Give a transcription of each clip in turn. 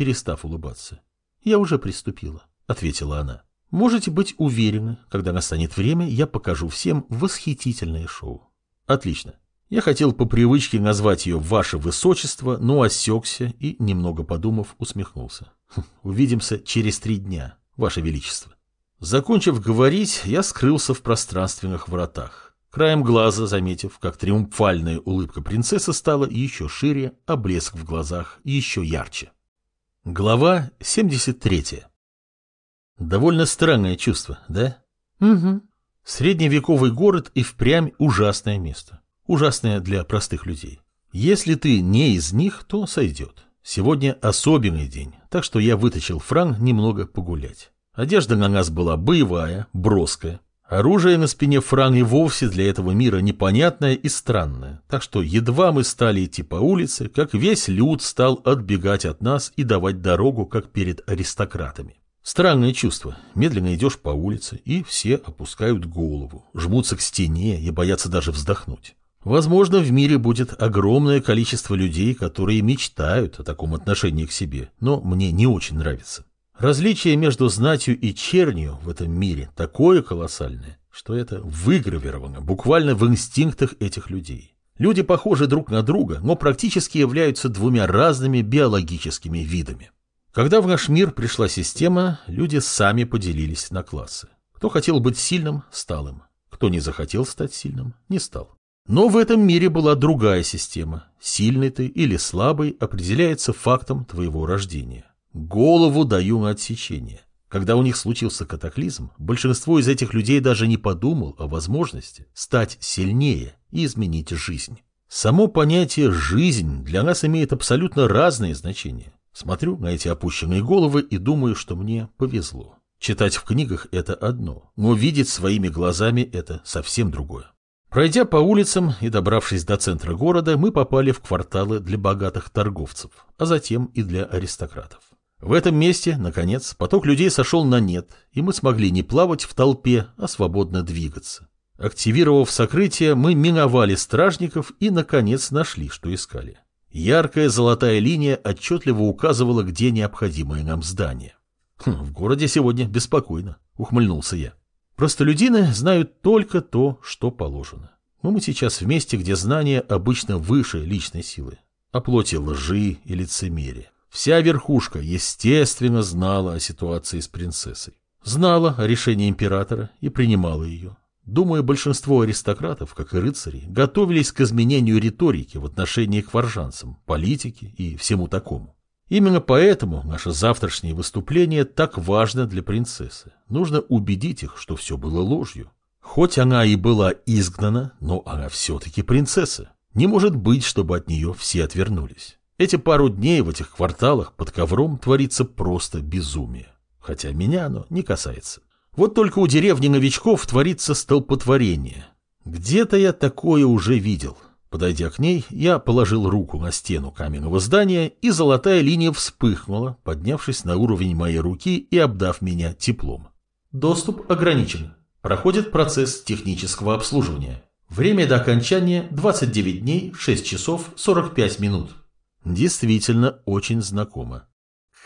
перестав улыбаться. «Я уже приступила», — ответила она. «Можете быть уверены, когда настанет время, я покажу всем восхитительное шоу». «Отлично. Я хотел по привычке назвать ее «Ваше Высочество», но осекся и, немного подумав, усмехнулся. «Хм, «Увидимся через три дня, Ваше Величество». Закончив говорить, я скрылся в пространственных вратах, краем глаза заметив, как триумфальная улыбка принцессы стала еще шире, а блеск в глазах еще ярче. Глава 73 Довольно странное чувство, да? Угу. Средневековый город и впрямь ужасное место. Ужасное для простых людей. Если ты не из них, то сойдет. Сегодня особенный день, так что я вытащил франк немного погулять. Одежда на нас была боевая, броская. Оружие на спине Фран и вовсе для этого мира непонятное и странное, так что едва мы стали идти по улице, как весь люд стал отбегать от нас и давать дорогу, как перед аристократами. Странное чувство. Медленно идешь по улице, и все опускают голову, жмутся к стене и боятся даже вздохнуть. Возможно, в мире будет огромное количество людей, которые мечтают о таком отношении к себе, но мне не очень нравится. Различие между знатью и чернью в этом мире такое колоссальное, что это выгравировано буквально в инстинктах этих людей. Люди похожи друг на друга, но практически являются двумя разными биологическими видами. Когда в наш мир пришла система, люди сами поделились на классы. Кто хотел быть сильным, стал им. Кто не захотел стать сильным, не стал. Но в этом мире была другая система. Сильный ты или слабый определяется фактом твоего рождения. Голову даю на отсечение. Когда у них случился катаклизм, большинство из этих людей даже не подумал о возможности стать сильнее и изменить жизнь. Само понятие «жизнь» для нас имеет абсолютно разные значения. Смотрю на эти опущенные головы и думаю, что мне повезло. Читать в книгах – это одно, но видеть своими глазами – это совсем другое. Пройдя по улицам и добравшись до центра города, мы попали в кварталы для богатых торговцев, а затем и для аристократов. В этом месте, наконец, поток людей сошел на нет, и мы смогли не плавать в толпе, а свободно двигаться. Активировав сокрытие, мы миновали стражников и, наконец, нашли, что искали. Яркая золотая линия отчетливо указывала, где необходимое нам здание. «Хм, «В городе сегодня беспокойно», — ухмыльнулся я. «Простолюдины знают только то, что положено. Но мы сейчас в месте, где знания обычно выше личной силы, о плоти лжи и лицемерия. Вся верхушка, естественно, знала о ситуации с принцессой. Знала о решении императора и принимала ее. Думаю, большинство аристократов, как и рыцарей, готовились к изменению риторики в отношении к варжанцам, политике и всему такому. Именно поэтому наше завтрашнее выступление так важно для принцессы. Нужно убедить их, что все было ложью. Хоть она и была изгнана, но она все-таки принцесса. Не может быть, чтобы от нее все отвернулись. Эти пару дней в этих кварталах под ковром творится просто безумие. Хотя меня оно не касается. Вот только у деревни новичков творится столпотворение. Где-то я такое уже видел. Подойдя к ней, я положил руку на стену каменного здания, и золотая линия вспыхнула, поднявшись на уровень моей руки и обдав меня теплом. Доступ ограничен. Проходит процесс технического обслуживания. Время до окончания 29 дней 6 часов 45 минут. Действительно очень знакомо.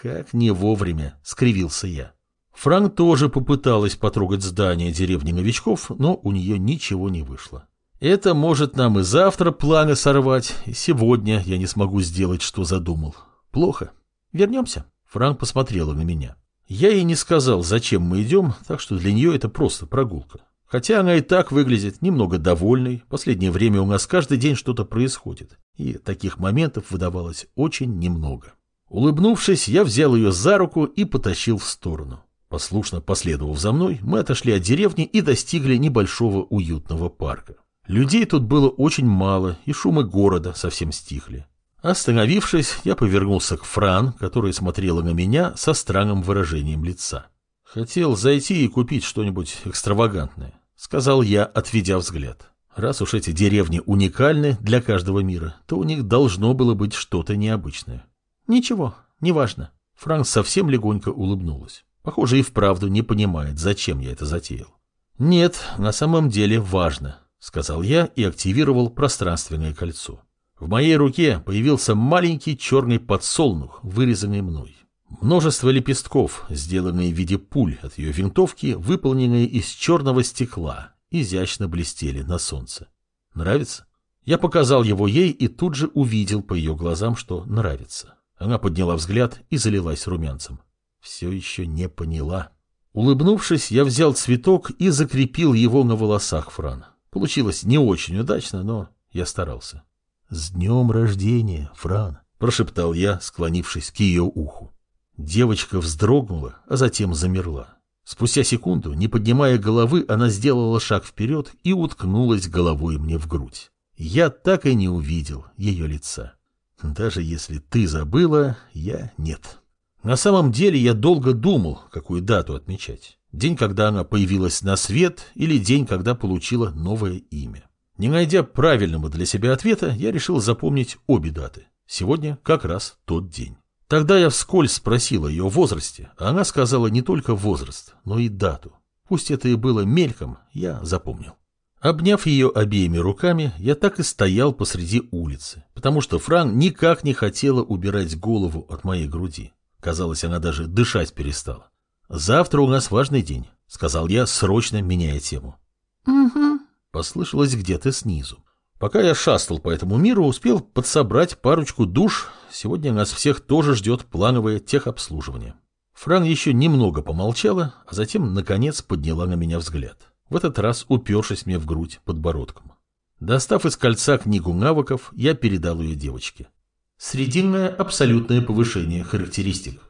Как не вовремя, скривился я. Франк тоже попыталась потрогать здание деревни новичков, но у нее ничего не вышло. Это может нам и завтра планы сорвать, и сегодня я не смогу сделать, что задумал. Плохо. Вернемся. Франк посмотрела на меня. Я ей не сказал, зачем мы идем, так что для нее это просто прогулка. Хотя она и так выглядит немного довольной, последнее время у нас каждый день что-то происходит, и таких моментов выдавалось очень немного. Улыбнувшись, я взял ее за руку и потащил в сторону. Послушно последовав за мной, мы отошли от деревни и достигли небольшого уютного парка. Людей тут было очень мало, и шумы города совсем стихли. Остановившись, я повернулся к Фран, которая смотрела на меня со странным выражением лица. Хотел зайти и купить что-нибудь экстравагантное. — сказал я, отведя взгляд. Раз уж эти деревни уникальны для каждого мира, то у них должно было быть что-то необычное. Ничего, неважно. Франк совсем легонько улыбнулась. Похоже, и вправду не понимает, зачем я это затеял. Нет, на самом деле важно, сказал я и активировал пространственное кольцо. В моей руке появился маленький черный подсолнух, вырезанный мной. Множество лепестков, сделанные в виде пуль от ее винтовки, выполненные из черного стекла, изящно блестели на солнце. Нравится? Я показал его ей и тут же увидел по ее глазам, что нравится. Она подняла взгляд и залилась румянцем. Все еще не поняла. Улыбнувшись, я взял цветок и закрепил его на волосах Фран. Получилось не очень удачно, но я старался. «С днем рождения, Фран!» – прошептал я, склонившись к ее уху. Девочка вздрогнула, а затем замерла. Спустя секунду, не поднимая головы, она сделала шаг вперед и уткнулась головой мне в грудь. Я так и не увидел ее лица. Даже если ты забыла, я нет. На самом деле я долго думал, какую дату отмечать. День, когда она появилась на свет, или день, когда получила новое имя. Не найдя правильного для себя ответа, я решил запомнить обе даты. Сегодня как раз тот день. Тогда я вскользь спросил о ее возрасте, а она сказала не только возраст, но и дату. Пусть это и было мельком, я запомнил. Обняв ее обеими руками, я так и стоял посреди улицы, потому что Фран никак не хотела убирать голову от моей груди. Казалось, она даже дышать перестала. «Завтра у нас важный день», — сказал я, срочно меняя тему. «Угу», — послышалось где-то снизу. Пока я шастал по этому миру, успел подсобрать парочку душ. Сегодня нас всех тоже ждет плановое техобслуживание. Фран еще немного помолчала, а затем, наконец, подняла на меня взгляд в этот раз упершись мне в грудь подбородком. Достав из кольца книгу навыков, я передал ее девочке. Срединное абсолютное повышение характеристик.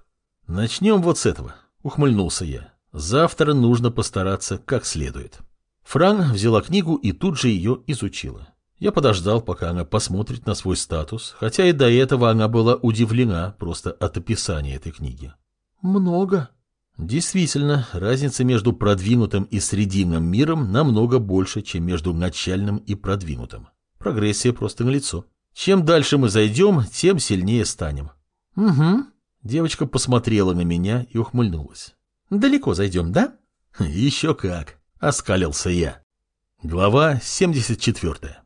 Начнем вот с этого, ухмыльнулся я. Завтра нужно постараться как следует. Фран взяла книгу и тут же ее изучила. Я подождал, пока она посмотрит на свой статус, хотя и до этого она была удивлена просто от описания этой книги. «Много», Действительно, разница между продвинутым и срединным миром намного больше, чем между начальным и продвинутым. Прогрессия просто налицо. Чем дальше мы зайдем, тем сильнее станем. Угу. Девочка посмотрела на меня и ухмыльнулась. Далеко зайдем, да? Еще как, оскалился я. Глава 74.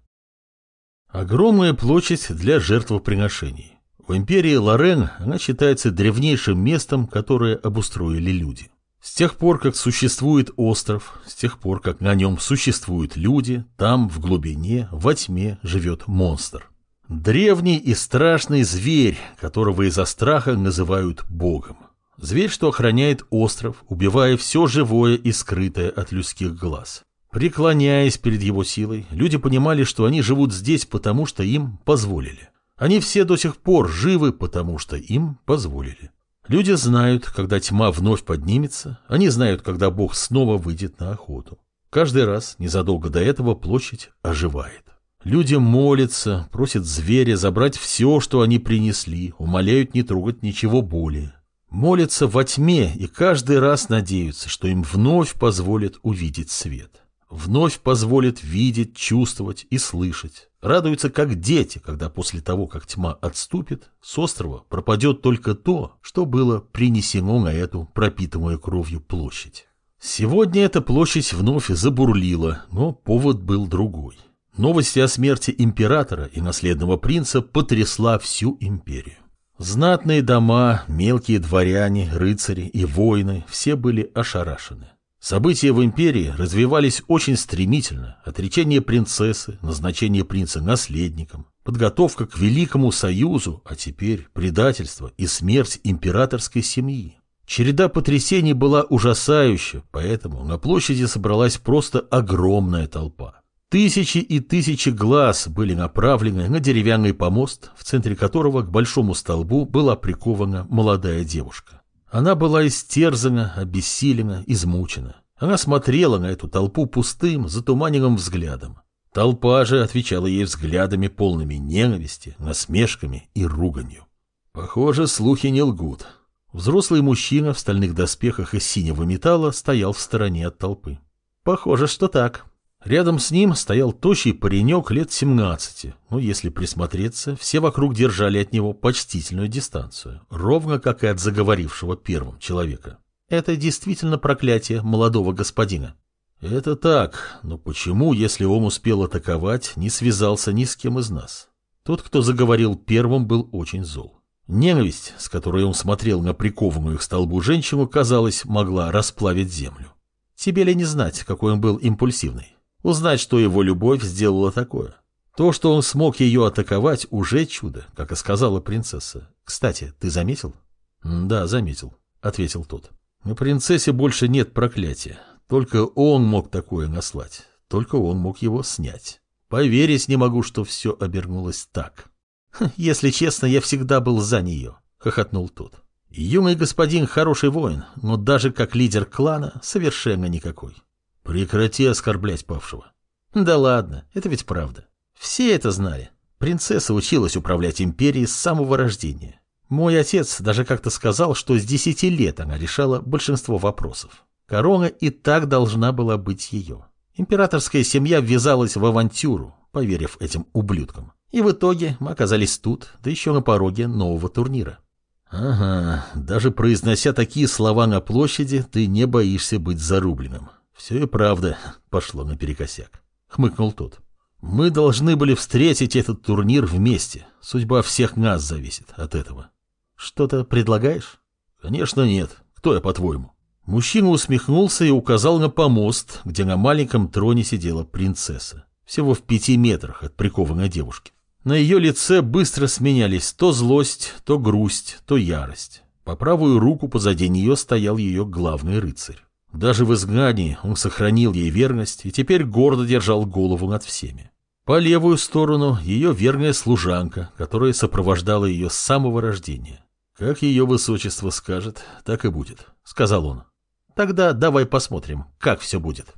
Огромная площадь для жертвоприношений. В империи Лорен она считается древнейшим местом, которое обустроили люди. С тех пор, как существует остров, с тех пор, как на нем существуют люди, там, в глубине, во тьме, живет монстр. Древний и страшный зверь, которого из-за страха называют богом. Зверь, что охраняет остров, убивая все живое и скрытое от людских глаз. Преклоняясь перед его силой, люди понимали, что они живут здесь, потому что им позволили. Они все до сих пор живы, потому что им позволили. Люди знают, когда тьма вновь поднимется, они знают, когда Бог снова выйдет на охоту. Каждый раз, незадолго до этого, площадь оживает. Люди молятся, просят зверя забрать все, что они принесли, умоляют не трогать ничего более. Молятся во тьме и каждый раз надеются, что им вновь позволят увидеть свет. Вновь позволят видеть, чувствовать и слышать. Радуются как дети, когда после того, как тьма отступит, с острова пропадет только то, что было принесено на эту пропитанную кровью площадь. Сегодня эта площадь вновь забурлила, но повод был другой. Новости о смерти императора и наследного принца потрясла всю империю. Знатные дома, мелкие дворяне, рыцари и воины все были ошарашены. События в империи развивались очень стремительно. Отречение принцессы, назначение принца наследником, подготовка к Великому Союзу, а теперь предательство и смерть императорской семьи. Череда потрясений была ужасающая, поэтому на площади собралась просто огромная толпа. Тысячи и тысячи глаз были направлены на деревянный помост, в центре которого к большому столбу была прикована молодая девушка. Она была истерзана, обессилена, измучена. Она смотрела на эту толпу пустым, затуманенным взглядом. Толпа же отвечала ей взглядами полными ненависти, насмешками и руганью. Похоже, слухи не лгут. Взрослый мужчина в стальных доспехах из синего металла стоял в стороне от толпы. Похоже, что так. Рядом с ним стоял тощий паренек лет 17, но если присмотреться, все вокруг держали от него почтительную дистанцию, ровно как и от заговорившего первым человека. Это действительно проклятие молодого господина. Это так, но почему, если он успел атаковать, не связался ни с кем из нас? Тот, кто заговорил первым, был очень зол. Ненависть, с которой он смотрел на прикованную к столбу женщину, казалось, могла расплавить землю. Тебе ли не знать, какой он был импульсивный? Узнать, что его любовь сделала такое. То, что он смог ее атаковать, уже чудо, как и сказала принцесса. Кстати, ты заметил? Да, заметил, ответил тот. На принцессе больше нет проклятия. Только он мог такое наслать. Только он мог его снять. Поверить не могу, что все обернулось так. «Если честно, я всегда был за нее», — хохотнул тот. «Юный господин хороший воин, но даже как лидер клана совершенно никакой. Прекрати оскорблять павшего». «Да ладно, это ведь правда. Все это знали. Принцесса училась управлять империей с самого рождения. Мой отец даже как-то сказал, что с десяти лет она решала большинство вопросов. Корона и так должна была быть ее. Императорская семья ввязалась в авантюру, поверив этим ублюдкам. И в итоге мы оказались тут, да еще на пороге нового турнира. Ага, даже произнося такие слова на площади, ты не боишься быть зарубленным. Все и правда пошло наперекосяк. Хмыкнул тот. Мы должны были встретить этот турнир вместе. Судьба всех нас зависит от этого. Что-то предлагаешь? Конечно нет. Кто я, по-твоему? Мужчина усмехнулся и указал на помост, где на маленьком троне сидела принцесса. Всего в пяти метрах от прикованной девушки. На ее лице быстро сменялись то злость, то грусть, то ярость. По правую руку позади нее стоял ее главный рыцарь. Даже в изгнании он сохранил ей верность и теперь гордо держал голову над всеми. По левую сторону ее верная служанка, которая сопровождала ее с самого рождения. «Как ее высочество скажет, так и будет», — сказал он. «Тогда давай посмотрим, как все будет».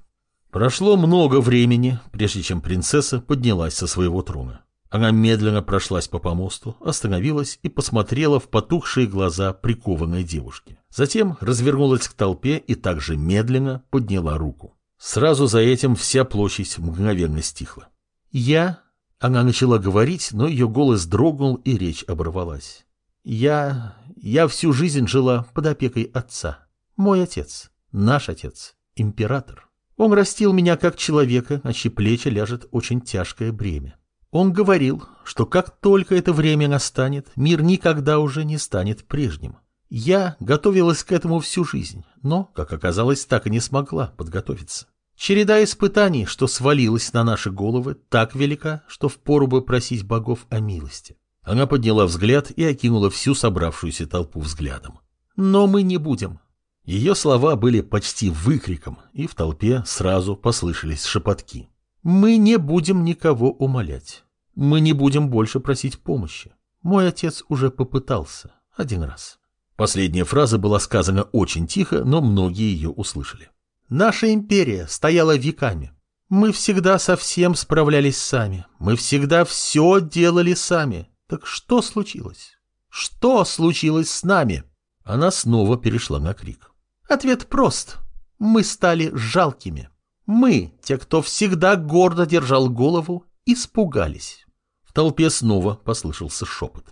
Прошло много времени, прежде чем принцесса поднялась со своего трона. Она медленно прошлась по помосту, остановилась и посмотрела в потухшие глаза прикованной девушки. Затем развернулась к толпе и также медленно подняла руку. Сразу за этим вся площадь мгновенно стихла. «Я...» Она начала говорить, но ее голос дрогнул, и речь оборвалась. «Я... я всю жизнь жила под опекой отца. Мой отец, наш отец, император. Он растил меня как человека, на чьи плечи ляжет очень тяжкое бремя. Он говорил, что как только это время настанет, мир никогда уже не станет прежним. Я готовилась к этому всю жизнь, но, как оказалось, так и не смогла подготовиться. Череда испытаний, что свалилась на наши головы, так велика, что впору бы просить богов о милости. Она подняла взгляд и окинула всю собравшуюся толпу взглядом. Но мы не будем. Ее слова были почти выкриком, и в толпе сразу послышались шепотки. Мы не будем никого умолять. Мы не будем больше просить помощи. Мой отец уже попытался. Один раз. Последняя фраза была сказана очень тихо, но многие ее услышали. Наша империя стояла веками. Мы всегда со всем справлялись сами. Мы всегда все делали сами. Так что случилось? Что случилось с нами? Она снова перешла на крик. Ответ прост. Мы стали жалкими. Мы, те, кто всегда гордо держал голову, испугались. В толпе снова послышался шепот.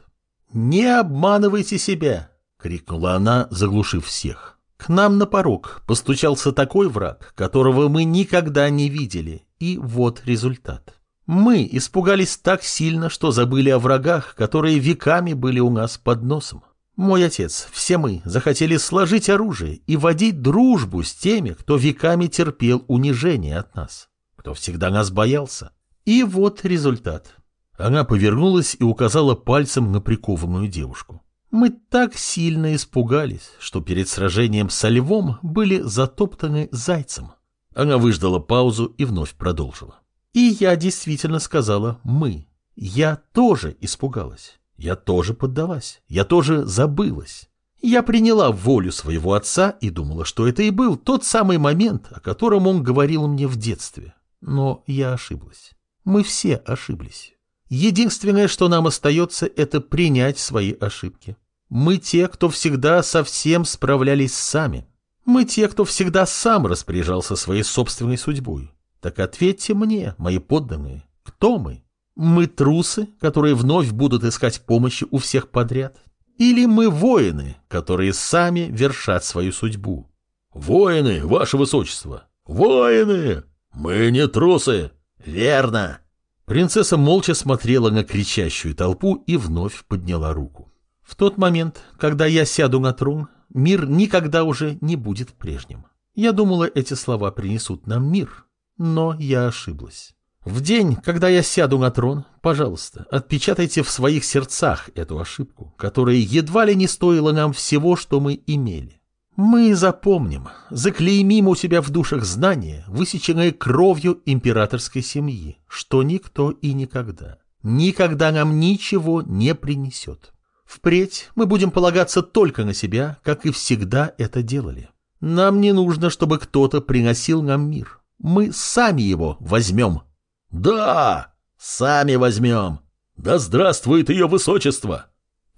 «Не обманывайте себя!» — крикнула она, заглушив всех. «К нам на порог постучался такой враг, которого мы никогда не видели, и вот результат. Мы испугались так сильно, что забыли о врагах, которые веками были у нас под носом. Мой отец, все мы захотели сложить оружие и водить дружбу с теми, кто веками терпел унижение от нас, кто всегда нас боялся. И вот результат. Она повернулась и указала пальцем на прикованную девушку. Мы так сильно испугались, что перед сражением со львом были затоптаны зайцем. Она выждала паузу и вновь продолжила. И я действительно сказала «мы». Я тоже испугалась. Я тоже поддалась, я тоже забылась. Я приняла волю своего отца и думала, что это и был тот самый момент, о котором он говорил мне в детстве. Но я ошиблась. Мы все ошиблись. Единственное, что нам остается, это принять свои ошибки. Мы те, кто всегда совсем справлялись сами. Мы те, кто всегда сам распоряжался своей собственной судьбой. Так ответьте мне, мои подданные, кто мы? Мы трусы, которые вновь будут искать помощи у всех подряд? Или мы воины, которые сами вершат свою судьбу? Воины, ваше высочество! Воины! Мы не трусы! Верно! Принцесса молча смотрела на кричащую толпу и вновь подняла руку. В тот момент, когда я сяду на трон, мир никогда уже не будет прежним. Я думала, эти слова принесут нам мир, но я ошиблась. В день, когда я сяду на трон, пожалуйста, отпечатайте в своих сердцах эту ошибку, которая едва ли не стоила нам всего, что мы имели. Мы запомним, заклеймим у себя в душах знания, высеченное кровью императорской семьи, что никто и никогда, никогда нам ничего не принесет. Впредь мы будем полагаться только на себя, как и всегда это делали. Нам не нужно, чтобы кто-то приносил нам мир. Мы сами его возьмем. Да, сами возьмем. Да здравствует ее высочество.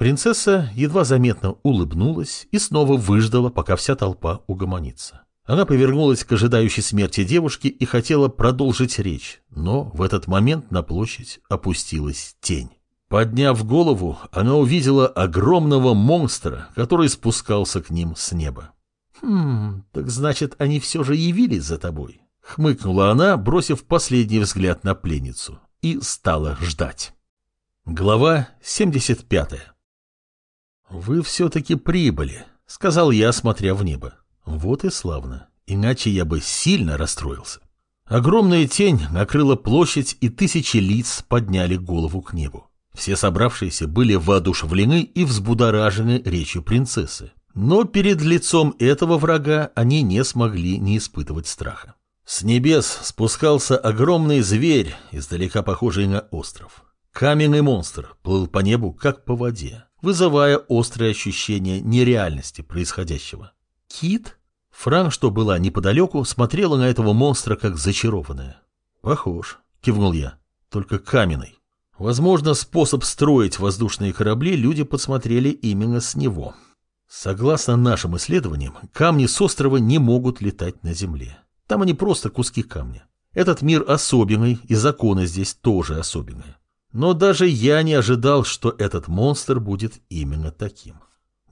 Принцесса едва заметно улыбнулась и снова выждала, пока вся толпа угомонится. Она повернулась к ожидающей смерти девушке и хотела продолжить речь, но в этот момент на площадь опустилась тень. Подняв голову, она увидела огромного монстра, который спускался к ним с неба. «Хм, так значит, они все же явились за тобой», — хмыкнула она, бросив последний взгляд на пленницу, и стала ждать. Глава 75 «Вы все-таки прибыли», — сказал я, смотря в небо. «Вот и славно, иначе я бы сильно расстроился». Огромная тень накрыла площадь, и тысячи лиц подняли голову к небу. Все собравшиеся были воодушевлены и взбудоражены речью принцессы. Но перед лицом этого врага они не смогли не испытывать страха. С небес спускался огромный зверь, издалека похожий на остров. Каменный монстр плыл по небу, как по воде, вызывая острое ощущение нереальности происходящего. Кит? Фран, что была неподалеку, смотрела на этого монстра, как зачарованная. «Похож», — кивнул я, — «только каменный». Возможно, способ строить воздушные корабли люди подсмотрели именно с него. Согласно нашим исследованиям, камни с острова не могут летать на Земле. Там они просто куски камня. Этот мир особенный, и законы здесь тоже особенные. Но даже я не ожидал, что этот монстр будет именно таким.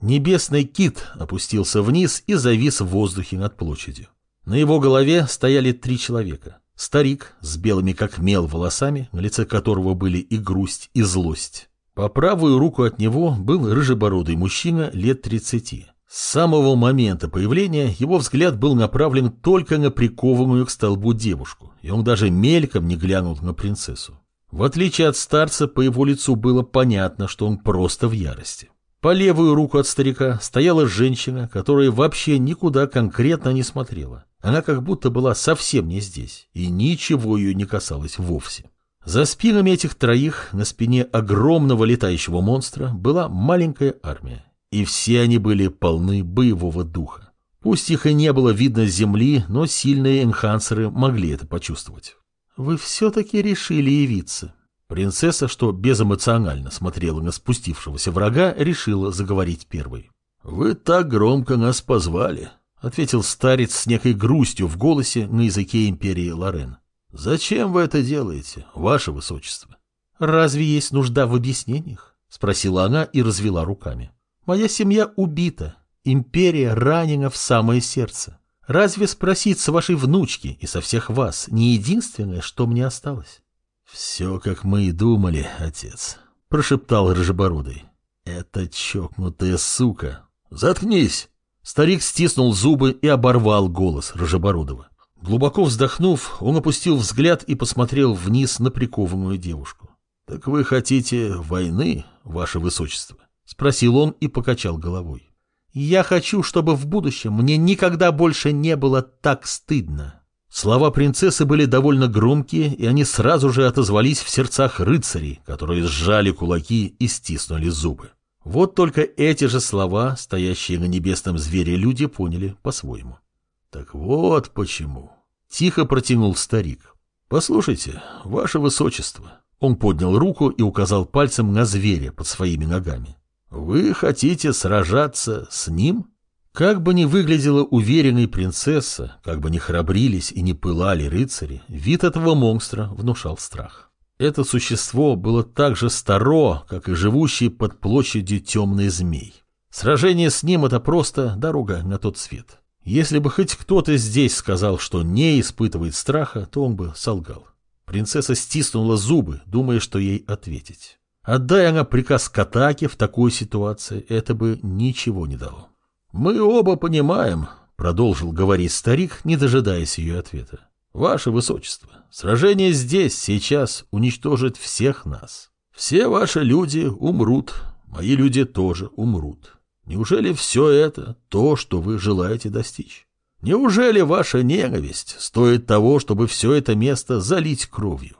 Небесный кит опустился вниз и завис в воздухе над площадью. На его голове стояли три человека. Старик с белыми как мел волосами, на лице которого были и грусть, и злость. По правую руку от него был рыжебородый мужчина лет тридцати. С самого момента появления его взгляд был направлен только на прикованную к столбу девушку, и он даже мельком не глянул на принцессу. В отличие от старца, по его лицу было понятно, что он просто в ярости. По левую руку от старика стояла женщина, которая вообще никуда конкретно не смотрела. Она как будто была совсем не здесь, и ничего ее не касалось вовсе. За спинами этих троих на спине огромного летающего монстра была маленькая армия, и все они были полны боевого духа. Пусть их и не было видно с земли, но сильные энхансеры могли это почувствовать. «Вы все-таки решили явиться». Принцесса, что безэмоционально смотрела на спустившегося врага, решила заговорить первой. «Вы так громко нас позвали», — ответил старец с некой грустью в голосе на языке империи Лорен. «Зачем вы это делаете, ваше высочество?» «Разве есть нужда в объяснениях?» — спросила она и развела руками. «Моя семья убита, империя ранена в самое сердце. Разве спросить с вашей внучки и со всех вас не единственное, что мне осталось?» «Все, как мы и думали, отец», — прошептал Рыжебородый. «Это чокнутая сука. Заткнись!» Старик стиснул зубы и оборвал голос Рожебородова. Глубоко вздохнув, он опустил взгляд и посмотрел вниз на прикованную девушку. «Так вы хотите войны, ваше высочество?» — спросил он и покачал головой. «Я хочу, чтобы в будущем мне никогда больше не было так стыдно». Слова принцессы были довольно громкие, и они сразу же отозвались в сердцах рыцарей, которые сжали кулаки и стиснули зубы. Вот только эти же слова, стоящие на небесном звере люди, поняли по-своему. Так вот почему. Тихо протянул старик. Послушайте, ваше высочество. Он поднял руку и указал пальцем на зверя под своими ногами. Вы хотите сражаться с ним? Как бы ни выглядела уверенная принцесса, как бы ни храбрились и не пылали рыцари, вид этого монстра внушал страх. Это существо было так же старо, как и живущий под площадью темный змей. Сражение с ним — это просто дорога на тот свет. Если бы хоть кто-то здесь сказал, что не испытывает страха, то он бы солгал. Принцесса стиснула зубы, думая, что ей ответить. Отдай она приказ к атаке в такой ситуации, это бы ничего не дало. «Мы оба понимаем», — продолжил говорить старик, не дожидаясь ее ответа. «Ваше Высочество, сражение здесь, сейчас уничтожит всех нас. Все ваши люди умрут, мои люди тоже умрут. Неужели все это то, что вы желаете достичь? Неужели ваша ненависть стоит того, чтобы все это место залить кровью?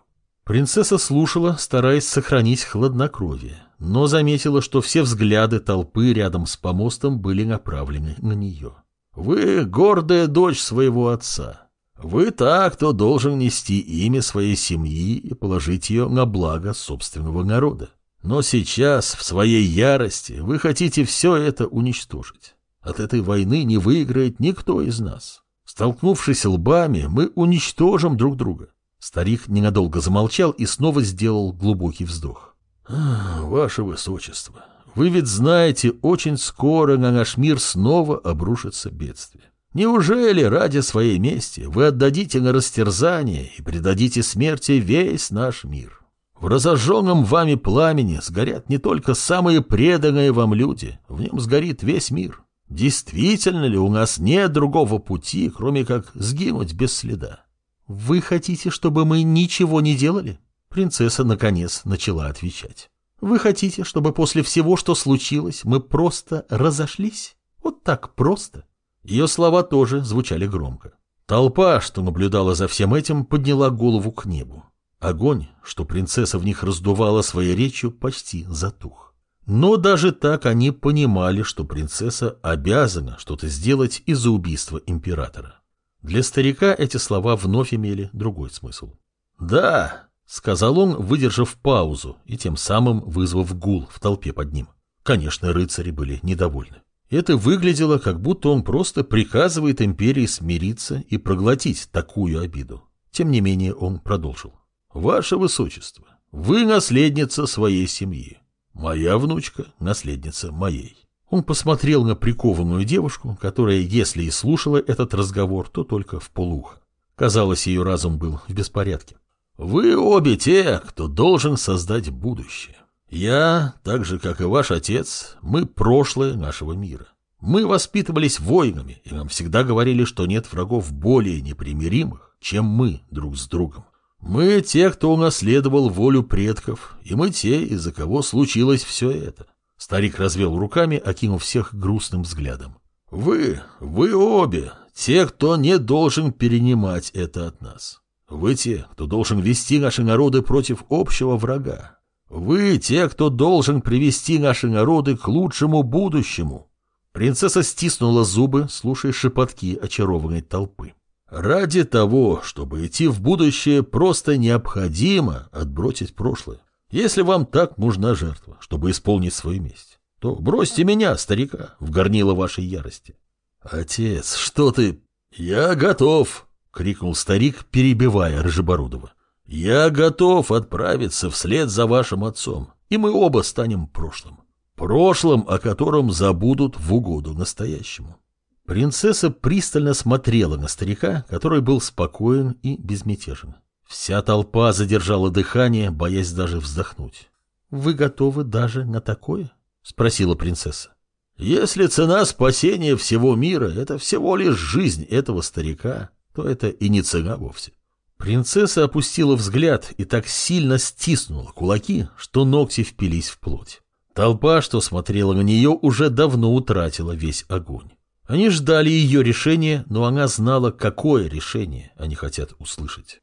Принцесса слушала, стараясь сохранить хладнокровие, но заметила, что все взгляды толпы рядом с помостом были направлены на нее. «Вы гордая дочь своего отца. Вы та, кто должен нести имя своей семьи и положить ее на благо собственного народа. Но сейчас, в своей ярости, вы хотите все это уничтожить. От этой войны не выиграет никто из нас. Столкнувшись лбами, мы уничтожим друг друга. Старик ненадолго замолчал и снова сделал глубокий вздох. «Ваше Высочество, вы ведь знаете, очень скоро на наш мир снова обрушится бедствие. Неужели ради своей мести вы отдадите на растерзание и предадите смерти весь наш мир? В разожженном вами пламени сгорят не только самые преданные вам люди, в нем сгорит весь мир. Действительно ли у нас нет другого пути, кроме как сгинуть без следа? Вы хотите, чтобы мы ничего не делали? Принцесса, наконец, начала отвечать. Вы хотите, чтобы после всего, что случилось, мы просто разошлись? Вот так просто? Ее слова тоже звучали громко. Толпа, что наблюдала за всем этим, подняла голову к небу. Огонь, что принцесса в них раздувала своей речью, почти затух. Но даже так они понимали, что принцесса обязана что-то сделать из-за убийства императора. Для старика эти слова вновь имели другой смысл. «Да», — сказал он, выдержав паузу и тем самым вызвав гул в толпе под ним. Конечно, рыцари были недовольны. Это выглядело, как будто он просто приказывает империи смириться и проглотить такую обиду. Тем не менее он продолжил. «Ваше Высочество, вы наследница своей семьи. Моя внучка — наследница моей. Он посмотрел на прикованную девушку, которая, если и слушала этот разговор, то только в полухо. Казалось, ее разум был в беспорядке. «Вы обе те, кто должен создать будущее. Я, так же, как и ваш отец, мы прошлое нашего мира. Мы воспитывались воинами, и нам всегда говорили, что нет врагов более непримиримых, чем мы друг с другом. Мы те, кто унаследовал волю предков, и мы те, из-за кого случилось все это. Старик развел руками, окинув всех грустным взглядом. Вы, вы обе, те, кто не должен перенимать это от нас. Вы те, кто должен вести наши народы против общего врага. Вы те, кто должен привести наши народы к лучшему будущему. Принцесса стиснула зубы, слушая шепотки очарованной толпы. Ради того, чтобы идти в будущее, просто необходимо отбросить прошлое. Если вам так нужна жертва, чтобы исполнить свою месть, то бросьте меня, старика, в горнило вашей ярости. Отец, что ты... Я готов, крикнул старик, перебивая Рыжебородова. Я готов отправиться вслед за вашим отцом, и мы оба станем прошлым. Прошлым, о котором забудут в угоду настоящему. Принцесса пристально смотрела на старика, который был спокоен и безмятежен. Вся толпа задержала дыхание, боясь даже вздохнуть. «Вы готовы даже на такое?» — спросила принцесса. «Если цена спасения всего мира — это всего лишь жизнь этого старика, то это и не цена вовсе». Принцесса опустила взгляд и так сильно стиснула кулаки, что ногти впились в плоть. Толпа, что смотрела на нее, уже давно утратила весь огонь. Они ждали ее решения, но она знала, какое решение они хотят услышать.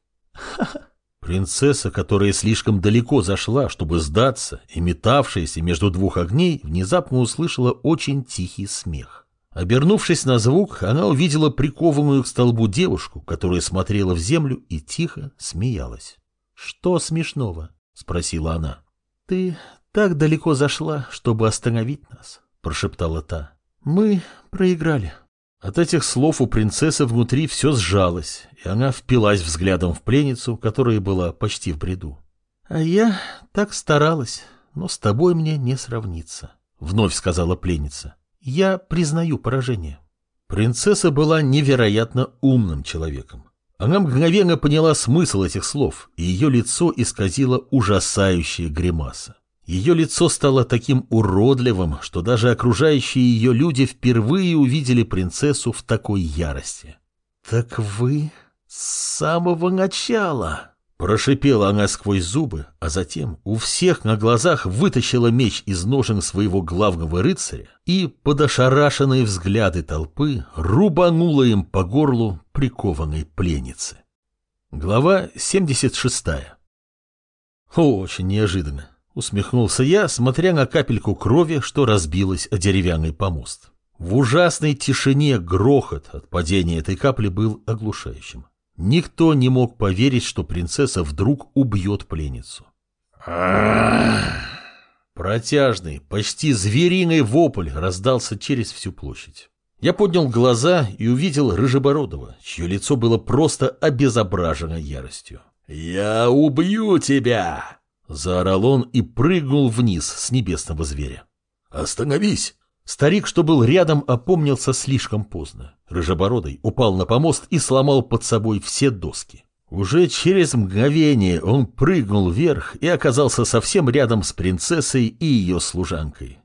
Принцесса, которая слишком далеко зашла, чтобы сдаться, и метавшаяся между двух огней, внезапно услышала очень тихий смех. Обернувшись на звук, она увидела прикованную к столбу девушку, которая смотрела в землю и тихо смеялась. «Что смешного?» — спросила она. «Ты так далеко зашла, чтобы остановить нас», — прошептала та. Мы проиграли. От этих слов у принцессы внутри все сжалось, и она впилась взглядом в пленницу, которая была почти в бреду. А я так старалась, но с тобой мне не сравниться, вновь сказала пленница. Я признаю поражение. Принцесса была невероятно умным человеком. Она мгновенно поняла смысл этих слов, и ее лицо исказило ужасающая гримаса. Ее лицо стало таким уродливым, что даже окружающие ее люди впервые увидели принцессу в такой ярости. «Так вы с самого начала...» Прошипела она сквозь зубы, а затем у всех на глазах вытащила меч из ножен своего главного рыцаря и, под ошарашенные взгляды толпы, рубанула им по горлу прикованной пленницы. Глава 76 Очень неожиданно, усмехнулся я, смотря на капельку крови, что разбилась о деревянный помост. В ужасной тишине грохот от падения этой капли был оглушающим. Никто не мог поверить, что принцесса вдруг убьет пленницу. Протяжный, почти звериный вопль раздался через всю площадь. Я поднял глаза и увидел Рыжебородова, чье лицо было просто обезображено яростью. «Я убью тебя!» — заорал он и прыгнул вниз с небесного зверя. «Остановись!» Старик, что был рядом, опомнился слишком поздно. Рыжебородый упал на помост и сломал под собой все доски. Уже через мгновение он прыгнул вверх и оказался совсем рядом с принцессой и ее служанкой.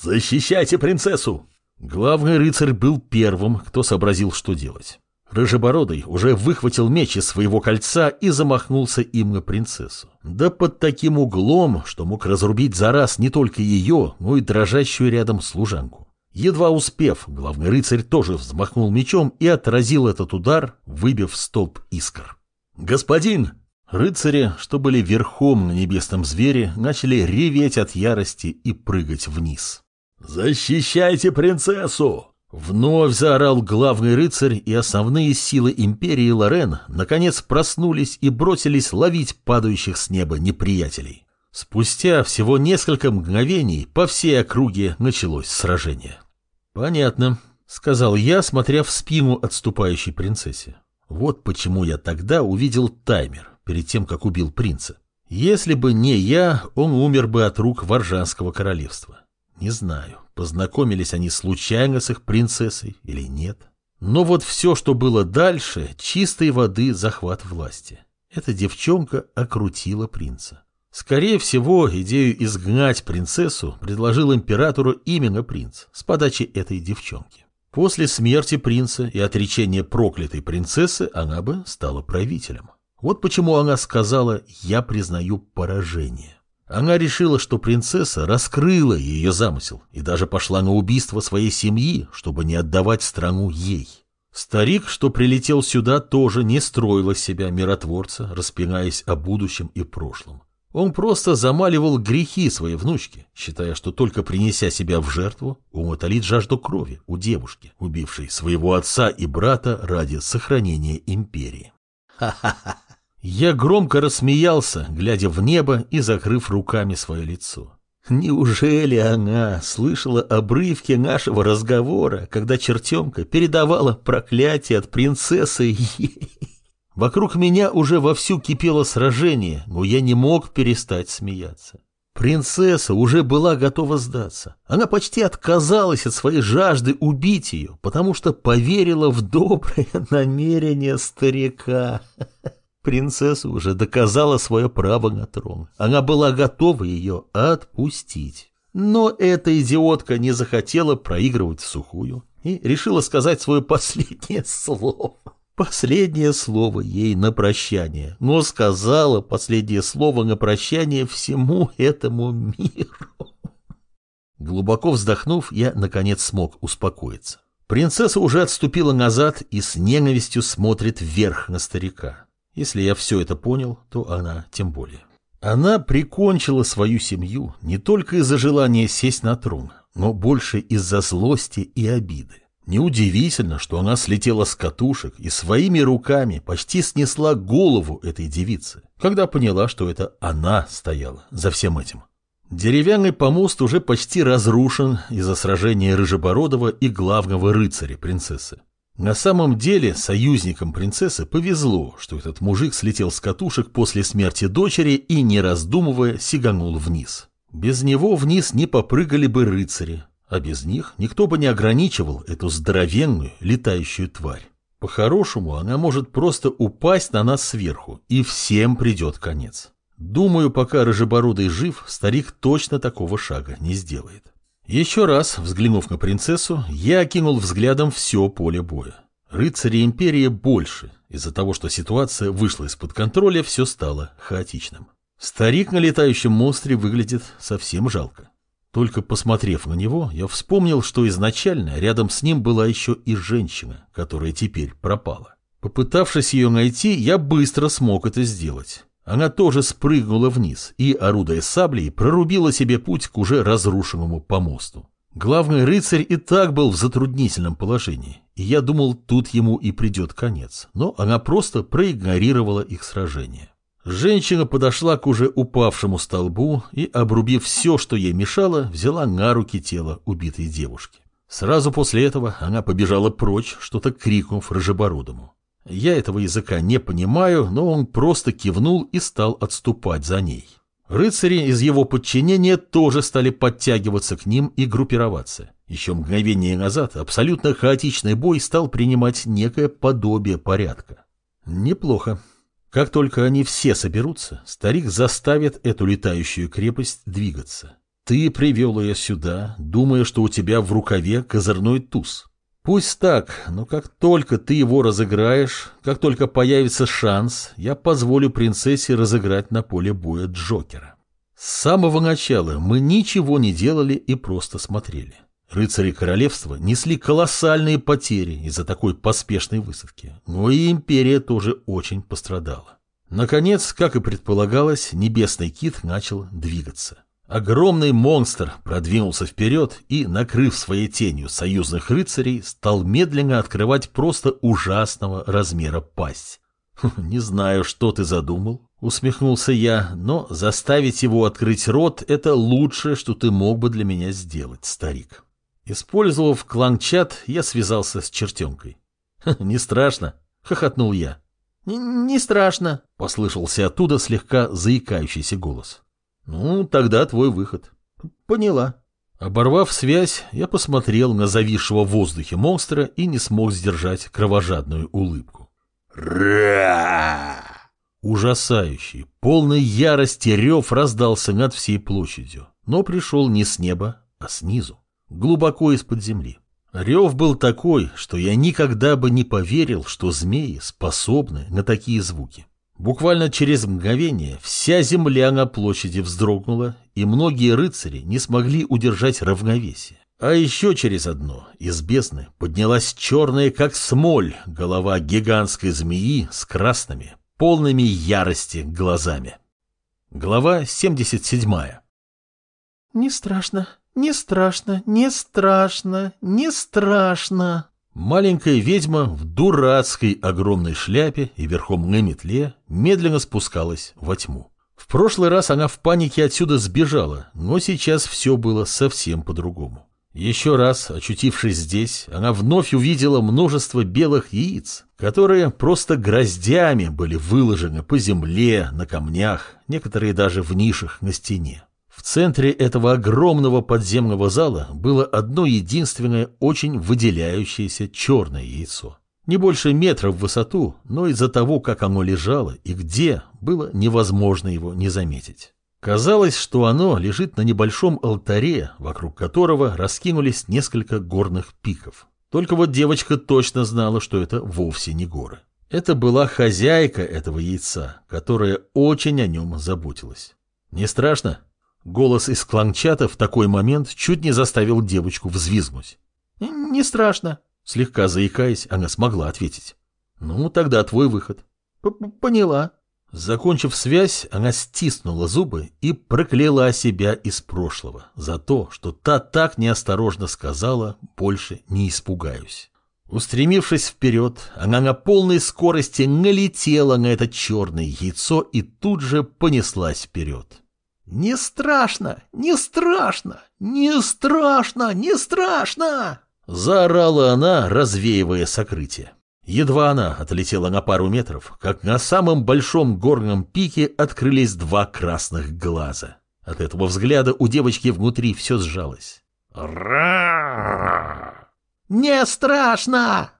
«Защищайте принцессу!» Главный рыцарь был первым, кто сообразил, что делать. Рыжебородый уже выхватил меч из своего кольца и замахнулся им на принцессу. Да под таким углом, что мог разрубить за раз не только ее, но и дрожащую рядом служанку. Едва успев, главный рыцарь тоже взмахнул мечом и отразил этот удар, выбив столб искр. «Господин!» Рыцари, что были верхом на небесном звере, начали реветь от ярости и прыгать вниз. «Защищайте принцессу!» Вновь заорал главный рыцарь, и основные силы империи Лорен наконец проснулись и бросились ловить падающих с неба неприятелей. Спустя всего несколько мгновений по всей округе началось сражение. «Понятно», — сказал я, смотря в спину отступающей принцессе. «Вот почему я тогда увидел таймер перед тем, как убил принца. Если бы не я, он умер бы от рук Варжанского королевства. Не знаю, познакомились они случайно с их принцессой или нет. Но вот все, что было дальше, чистой воды захват власти. Эта девчонка окрутила принца. Скорее всего, идею изгнать принцессу предложил императору именно принц с подачи этой девчонки. После смерти принца и отречения проклятой принцессы она бы стала правителем. Вот почему она сказала «я признаю поражение». Она решила, что принцесса раскрыла ее замысел и даже пошла на убийство своей семьи, чтобы не отдавать страну ей. Старик, что прилетел сюда, тоже не строил из себя миротворца, распинаясь о будущем и прошлом. Он просто замаливал грехи своей внучки, считая, что только принеся себя в жертву, он утолит жажду крови у девушки, убившей своего отца и брата ради сохранения империи. Ха-ха-ха! Я громко рассмеялся, глядя в небо и закрыв руками свое лицо. Неужели она слышала обрывки нашего разговора, когда чертенка передавала проклятие от принцессы ей? Вокруг меня уже вовсю кипело сражение, но я не мог перестать смеяться. Принцесса уже была готова сдаться. Она почти отказалась от своей жажды убить ее, потому что поверила в доброе намерение старика. Принцесса уже доказала свое право на трон. Она была готова ее отпустить. Но эта идиотка не захотела проигрывать сухую и решила сказать свое последнее слово. Последнее слово ей на прощание, но сказала последнее слово на прощание всему этому миру. Глубоко вздохнув, я, наконец, смог успокоиться. Принцесса уже отступила назад и с ненавистью смотрит вверх на старика. Если я все это понял, то она тем более. Она прикончила свою семью не только из-за желания сесть на трон, но больше из-за злости и обиды. Неудивительно, что она слетела с катушек и своими руками почти снесла голову этой девицы, когда поняла, что это она стояла за всем этим. Деревянный помост уже почти разрушен из-за сражения Рыжебородова и главного рыцаря принцессы. На самом деле союзникам принцессы повезло, что этот мужик слетел с катушек после смерти дочери и, не раздумывая, сиганул вниз. Без него вниз не попрыгали бы рыцари, а без них никто бы не ограничивал эту здоровенную летающую тварь. По-хорошему, она может просто упасть на нас сверху, и всем придет конец. Думаю, пока Рыжебородый жив, старик точно такого шага не сделает. Еще раз, взглянув на принцессу, я окинул взглядом все поле боя. Рыцари Империи больше. Из-за того, что ситуация вышла из-под контроля, все стало хаотичным. Старик на летающем монстре выглядит совсем жалко. Только посмотрев на него, я вспомнил, что изначально рядом с ним была еще и женщина, которая теперь пропала. Попытавшись ее найти, я быстро смог это сделать. Она тоже спрыгнула вниз и, орудуя саблей, прорубила себе путь к уже разрушенному помосту. Главный рыцарь и так был в затруднительном положении, и я думал, тут ему и придет конец, но она просто проигнорировала их сражение. Женщина подошла к уже упавшему столбу и, обрубив все, что ей мешало, взяла на руки тело убитой девушки. Сразу после этого она побежала прочь, что-то крикнув Рожебородому. Я этого языка не понимаю, но он просто кивнул и стал отступать за ней. Рыцари из его подчинения тоже стали подтягиваться к ним и группироваться. Еще мгновение назад абсолютно хаотичный бой стал принимать некое подобие порядка. Неплохо. Как только они все соберутся, старик заставит эту летающую крепость двигаться. Ты привел ее сюда, думая, что у тебя в рукаве козырной туз. Пусть так, но как только ты его разыграешь, как только появится шанс, я позволю принцессе разыграть на поле боя Джокера. С самого начала мы ничего не делали и просто смотрели. Рыцари королевства несли колоссальные потери из-за такой поспешной высадки, но и империя тоже очень пострадала. Наконец, как и предполагалось, небесный кит начал двигаться. Огромный монстр продвинулся вперед и, накрыв своей тенью союзных рыцарей, стал медленно открывать просто ужасного размера пасть. «Не знаю, что ты задумал», — усмехнулся я, «но заставить его открыть рот — это лучшее, что ты мог бы для меня сделать, старик». Использовав кланчат, я связался с чертенкой. «Не страшно?» — хохотнул я. «Не страшно», — послышался оттуда слегка заикающийся голос. Ну, тогда твой выход. Поняла. Оборвав связь, я посмотрел на зависшего в воздухе монстра и не смог сдержать кровожадную улыбку. Ра! Ужасающий, полный ярости рев раздался над всей площадью, но пришел не с неба, а снизу, глубоко из-под земли. Рев был такой, что я никогда бы не поверил, что змеи способны на такие звуки. Буквально через мгновение вся земля на площади вздрогнула, и многие рыцари не смогли удержать равновесие. А еще через одно из бездны поднялась черная, как смоль, голова гигантской змеи с красными, полными ярости глазами. Глава 77 «Не страшно, не страшно, не страшно, не страшно!» Маленькая ведьма в дурацкой огромной шляпе и верхом на метле медленно спускалась во тьму. В прошлый раз она в панике отсюда сбежала, но сейчас все было совсем по-другому. Еще раз, очутившись здесь, она вновь увидела множество белых яиц, которые просто гроздями были выложены по земле, на камнях, некоторые даже в нишах на стене. В центре этого огромного подземного зала было одно единственное очень выделяющееся черное яйцо. Не больше метра в высоту, но из-за того, как оно лежало и где, было невозможно его не заметить. Казалось, что оно лежит на небольшом алтаре, вокруг которого раскинулись несколько горных пиков. Только вот девочка точно знала, что это вовсе не горы. Это была хозяйка этого яйца, которая очень о нем заботилась. «Не страшно?» Голос из кланчата в такой момент чуть не заставил девочку взвизгнуть. «Не страшно», — слегка заикаясь, она смогла ответить. «Ну, тогда твой выход». П «Поняла». Закончив связь, она стиснула зубы и прокляла себя из прошлого за то, что та так неосторожно сказала «больше не испугаюсь». Устремившись вперед, она на полной скорости налетела на это черное яйцо и тут же понеслась вперед. «Не страшно! Не страшно! Не страшно! Не страшно!» Заорала она, развеивая сокрытие. Едва она отлетела на пару метров, как на самом большом горном пике открылись два красных глаза. От этого взгляда у девочки внутри все сжалось. Ра! «Не страшно!»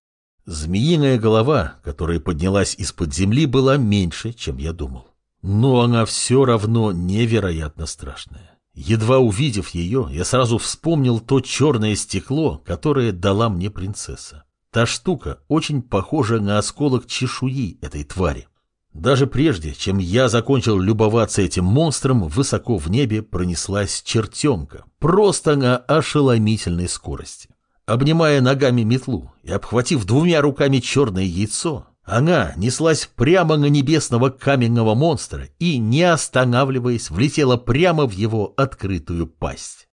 Змеиная голова, которая поднялась из-под земли, была меньше, чем я думал. Но она все равно невероятно страшная. Едва увидев ее, я сразу вспомнил то черное стекло, которое дала мне принцесса. Та штука очень похожа на осколок чешуи этой твари. Даже прежде, чем я закончил любоваться этим монстром, высоко в небе пронеслась чертенка, просто на ошеломительной скорости. Обнимая ногами метлу и обхватив двумя руками черное яйцо, она неслась прямо на небесного каменного монстра и, не останавливаясь, влетела прямо в его открытую пасть.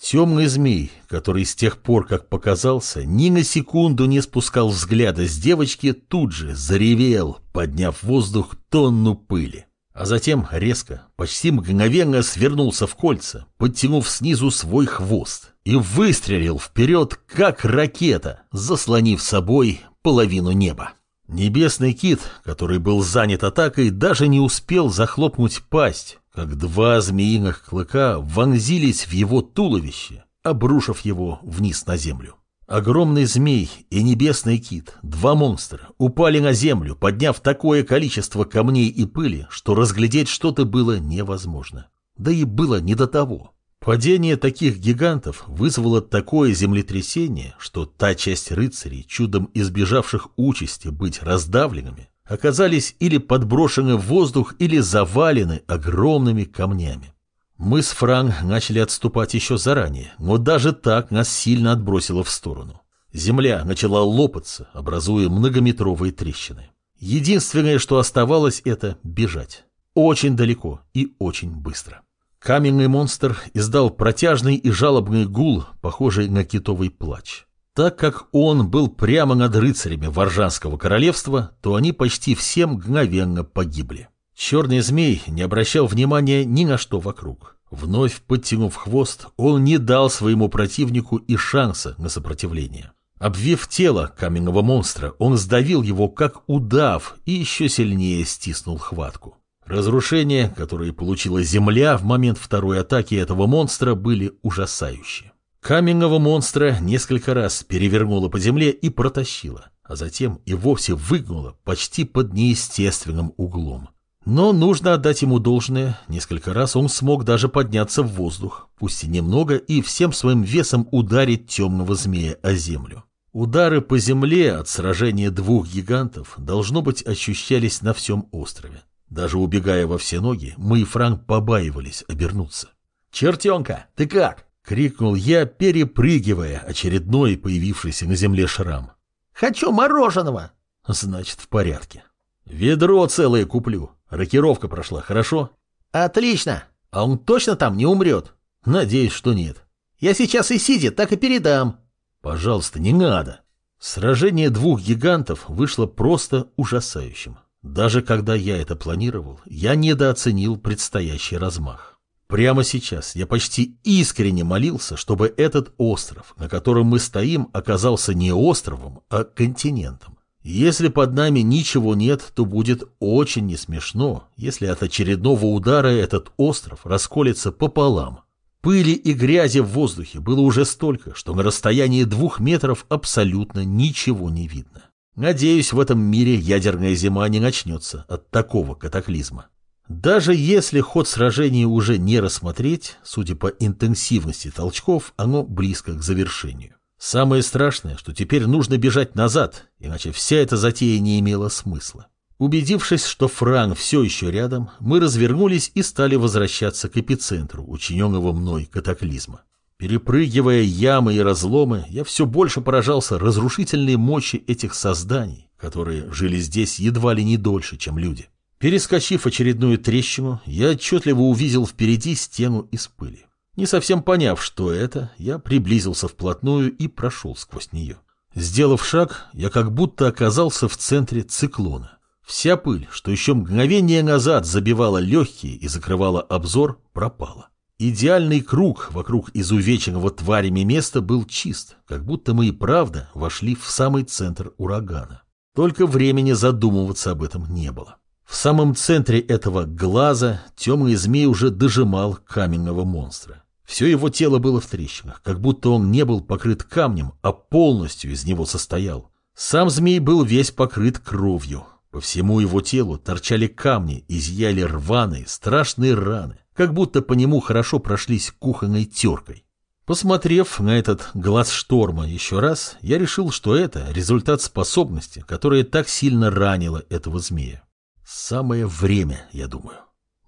Темный змей, который с тех пор, как показался, ни на секунду не спускал взгляда с девочки, тут же заревел, подняв в воздух тонну пыли. А затем резко, почти мгновенно свернулся в кольца, подтянув снизу свой хвост, и выстрелил вперед, как ракета, заслонив собой половину неба. Небесный кит, который был занят атакой, даже не успел захлопнуть пасть, как два змеиных клыка вонзились в его туловище, обрушив его вниз на землю. Огромный змей и небесный кит, два монстра, упали на землю, подняв такое количество камней и пыли, что разглядеть что-то было невозможно. Да и было не до того. Падение таких гигантов вызвало такое землетрясение, что та часть рыцарей, чудом избежавших участи быть раздавленными, оказались или подброшены в воздух, или завалены огромными камнями. Мы с Фран начали отступать еще заранее, но даже так нас сильно отбросило в сторону. Земля начала лопаться, образуя многометровые трещины. Единственное, что оставалось, это бежать. Очень далеко и очень быстро. Каменный монстр издал протяжный и жалобный гул, похожий на китовый плач. Так как он был прямо над рыцарями Варжанского королевства, то они почти все мгновенно погибли. Черный змей не обращал внимания ни на что вокруг. Вновь подтянув хвост, он не дал своему противнику и шанса на сопротивление. Обвив тело каменного монстра, он сдавил его как удав и еще сильнее стиснул хватку. Разрушения, которые получила земля в момент второй атаки этого монстра, были ужасающие. Каменного монстра несколько раз перевернуло по земле и протащило, а затем и вовсе выгнуло почти под неестественным углом. Но нужно отдать ему должное, несколько раз он смог даже подняться в воздух, пусть и немного, и всем своим весом ударить темного змея о землю. Удары по земле от сражения двух гигантов, должно быть, ощущались на всем острове. Даже убегая во все ноги, мы и Франк побаивались обернуться. «Чертенка, ты как?» — крикнул я, перепрыгивая очередной появившийся на земле шрам. «Хочу мороженого!» «Значит, в порядке. Ведро целое куплю. Рокировка прошла, хорошо?» «Отлично! А он точно там не умрет?» «Надеюсь, что нет». «Я сейчас и Сиди так и передам». «Пожалуйста, не надо». Сражение двух гигантов вышло просто ужасающим. Даже когда я это планировал, я недооценил предстоящий размах. Прямо сейчас я почти искренне молился, чтобы этот остров, на котором мы стоим, оказался не островом, а континентом. Если под нами ничего нет, то будет очень не смешно, если от очередного удара этот остров расколется пополам. Пыли и грязи в воздухе было уже столько, что на расстоянии двух метров абсолютно ничего не видно. Надеюсь, в этом мире ядерная зима не начнется от такого катаклизма. Даже если ход сражения уже не рассмотреть, судя по интенсивности толчков, оно близко к завершению. Самое страшное, что теперь нужно бежать назад, иначе вся эта затея не имела смысла. Убедившись, что Фран все еще рядом, мы развернулись и стали возвращаться к эпицентру учиненного мной катаклизма. Перепрыгивая ямы и разломы, я все больше поражался разрушительной мощи этих созданий, которые жили здесь едва ли не дольше, чем люди. Перескочив очередную трещину, я отчетливо увидел впереди стену из пыли. Не совсем поняв, что это, я приблизился вплотную и прошел сквозь нее. Сделав шаг, я как будто оказался в центре циклона. Вся пыль, что еще мгновение назад забивала легкие и закрывала обзор, пропала. Идеальный круг вокруг изувеченного тварями места был чист, как будто мы и правда вошли в самый центр урагана. Только времени задумываться об этом не было. В самом центре этого глаза темный змей уже дожимал каменного монстра. Все его тело было в трещинах, как будто он не был покрыт камнем, а полностью из него состоял. Сам змей был весь покрыт кровью. По всему его телу торчали камни и зияли рваные, страшные раны, как будто по нему хорошо прошлись кухонной теркой. Посмотрев на этот глаз шторма еще раз, я решил, что это результат способности, которая так сильно ранила этого змея. Самое время, я думаю.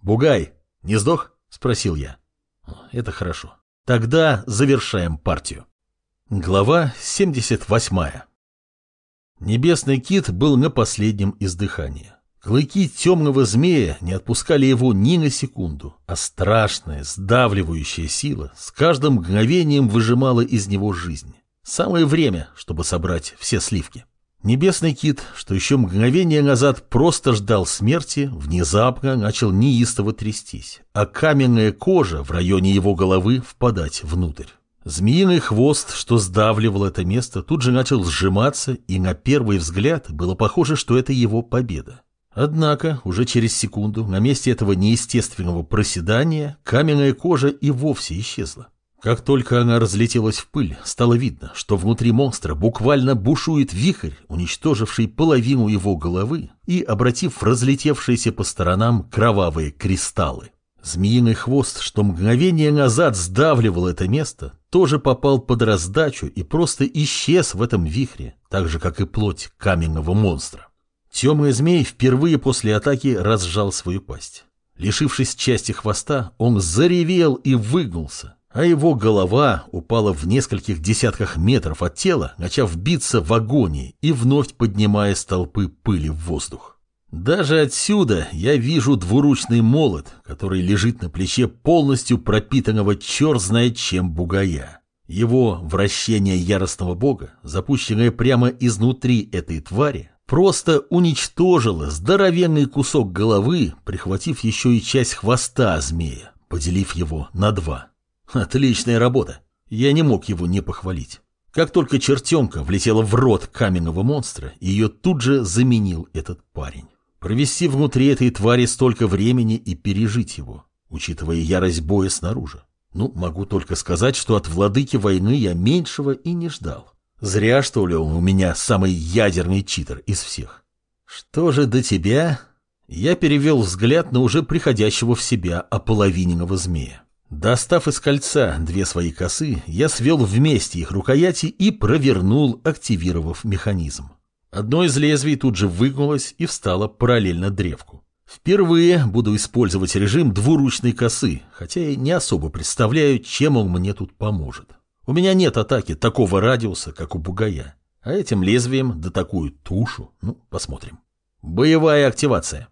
«Бугай, не сдох?» — спросил я. «Это хорошо. Тогда завершаем партию». Глава 78 Небесный кит был на последнем издыхании. Клыки темного змея не отпускали его ни на секунду, а страшная, сдавливающая сила с каждым мгновением выжимала из него жизнь. Самое время, чтобы собрать все сливки. Небесный кит, что еще мгновение назад просто ждал смерти, внезапно начал неистово трястись, а каменная кожа в районе его головы впадать внутрь. Змеиный хвост, что сдавливал это место, тут же начал сжиматься, и на первый взгляд было похоже, что это его победа. Однако уже через секунду на месте этого неестественного проседания каменная кожа и вовсе исчезла. Как только она разлетелась в пыль, стало видно, что внутри монстра буквально бушует вихрь, уничтоживший половину его головы и обратив разлетевшиеся по сторонам кровавые кристаллы. Змеиный хвост, что мгновение назад сдавливал это место, тоже попал под раздачу и просто исчез в этом вихре, так же, как и плоть каменного монстра. Темный змей впервые после атаки разжал свою пасть. Лишившись части хвоста, он заревел и выгнулся, а его голова упала в нескольких десятках метров от тела, начав биться в агонии и вновь поднимая столпы пыли в воздух. Даже отсюда я вижу двуручный молот, который лежит на плече полностью пропитанного черт знает чем бугая. Его вращение яростного бога, запущенное прямо изнутри этой твари, просто уничтожила здоровенный кусок головы, прихватив еще и часть хвоста змея, поделив его на два. Отличная работа. Я не мог его не похвалить. Как только чертенка влетела в рот каменного монстра, ее тут же заменил этот парень. Провести внутри этой твари столько времени и пережить его, учитывая ярость боя снаружи. Ну, могу только сказать, что от владыки войны я меньшего и не ждал. Зря, что ли, он у меня самый ядерный читер из всех. Что же до тебя? Я перевел взгляд на уже приходящего в себя ополовиненного змея. Достав из кольца две свои косы, я свел вместе их рукояти и провернул, активировав механизм. Одно из лезвий тут же выгнулось и встало параллельно древку. Впервые буду использовать режим двуручной косы, хотя и не особо представляю, чем он мне тут поможет. У меня нет атаки такого радиуса, как у бугая. А этим лезвием да такую тушу, ну, посмотрим. Боевая активация.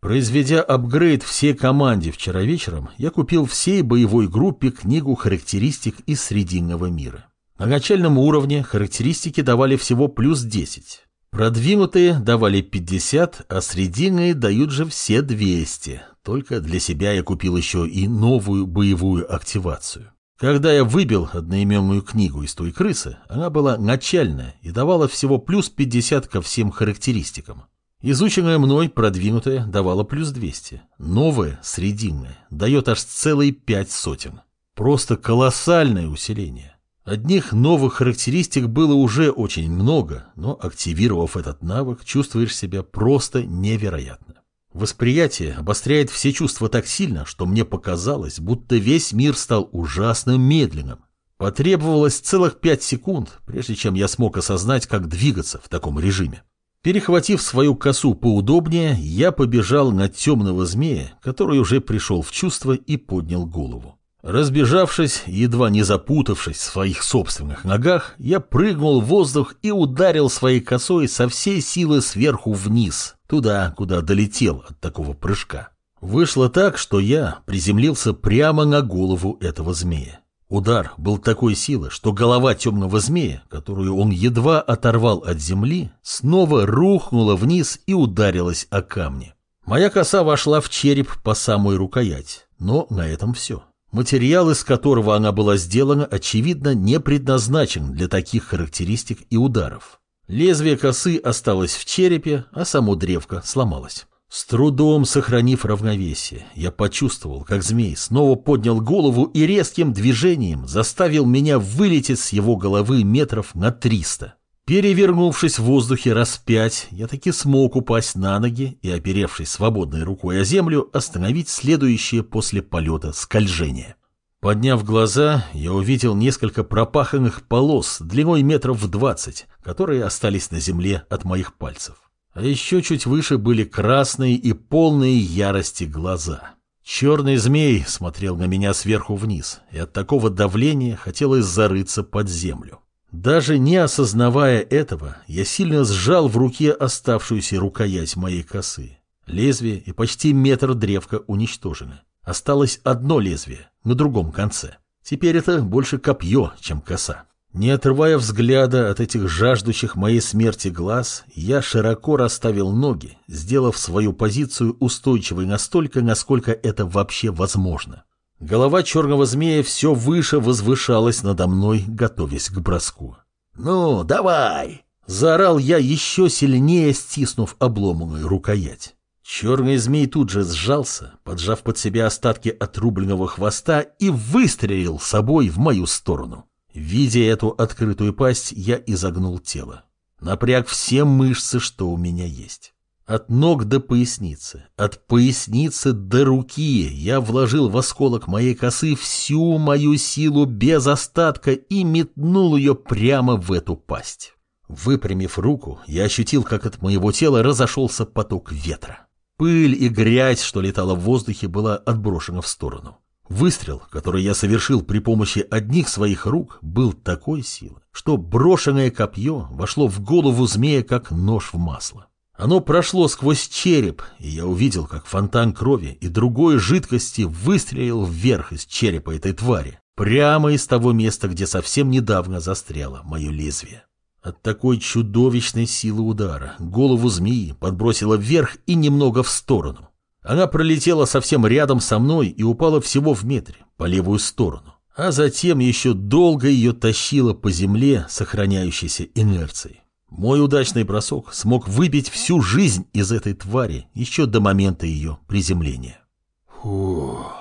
Произведя апгрейд всей команде вчера вечером, я купил всей боевой группе книгу характеристик из Срединного мира. На начальном уровне характеристики давали всего плюс 10. Продвинутые давали 50, а срединные дают же все 200. Только для себя я купил еще и новую боевую активацию. Когда я выбил одноименную книгу из той крысы, она была начальная и давала всего плюс 50 ко всем характеристикам. Изученная мной продвинутая давала плюс 200. Новая, срединная, дает аж целые пять сотен. Просто колоссальное усиление. Одних новых характеристик было уже очень много, но активировав этот навык, чувствуешь себя просто невероятно. Восприятие обостряет все чувства так сильно, что мне показалось, будто весь мир стал ужасно медленным. Потребовалось целых пять секунд, прежде чем я смог осознать, как двигаться в таком режиме. Перехватив свою косу поудобнее, я побежал на темного змея, который уже пришел в чувство и поднял голову. Разбежавшись, едва не запутавшись в своих собственных ногах, я прыгнул в воздух и ударил своей косой со всей силы сверху вниз, туда, куда долетел от такого прыжка. Вышло так, что я приземлился прямо на голову этого змея. Удар был такой силы, что голова темного змея, которую он едва оторвал от земли, снова рухнула вниз и ударилась о камни. Моя коса вошла в череп по самой рукоять, но на этом все. Материал, из которого она была сделана, очевидно, не предназначен для таких характеристик и ударов. Лезвие косы осталось в черепе, а само древко сломалось. С трудом сохранив равновесие, я почувствовал, как змей снова поднял голову и резким движением заставил меня вылететь с его головы метров на триста. Перевернувшись в воздухе раз пять, я таки смог упасть на ноги и, оперевшись свободной рукой о землю, остановить следующее после полета скольжение. Подняв глаза, я увидел несколько пропаханных полос длиной метров в двадцать, которые остались на земле от моих пальцев. А еще чуть выше были красные и полные ярости глаза. Черный змей смотрел на меня сверху вниз, и от такого давления хотелось зарыться под землю. Даже не осознавая этого, я сильно сжал в руке оставшуюся рукоять моей косы. Лезвие и почти метр древка уничтожены. Осталось одно лезвие на другом конце. Теперь это больше копье, чем коса. Не отрывая взгляда от этих жаждущих моей смерти глаз, я широко расставил ноги, сделав свою позицию устойчивой настолько, насколько это вообще возможно. Голова черного змея все выше возвышалась надо мной, готовясь к броску. «Ну, давай!» — заорал я еще сильнее, стиснув обломанную рукоять. Черный змей тут же сжался, поджав под себя остатки отрубленного хвоста и выстрелил собой в мою сторону. Видя эту открытую пасть, я изогнул тело. Напряг все мышцы, что у меня есть. От ног до поясницы, от поясницы до руки я вложил в осколок моей косы всю мою силу без остатка и метнул ее прямо в эту пасть. Выпрямив руку, я ощутил, как от моего тела разошелся поток ветра. Пыль и грязь, что летала в воздухе, была отброшена в сторону. Выстрел, который я совершил при помощи одних своих рук, был такой силы, что брошенное копье вошло в голову змея, как нож в масло. Оно прошло сквозь череп, и я увидел, как фонтан крови и другой жидкости выстрелил вверх из черепа этой твари, прямо из того места, где совсем недавно застряло мое лезвие. От такой чудовищной силы удара голову змеи подбросило вверх и немного в сторону. Она пролетела совсем рядом со мной и упала всего в метре, по левую сторону. А затем еще долго ее тащило по земле, сохраняющейся инерцией. Мой удачный бросок смог выбить всю жизнь из этой твари еще до момента ее приземления. Фух.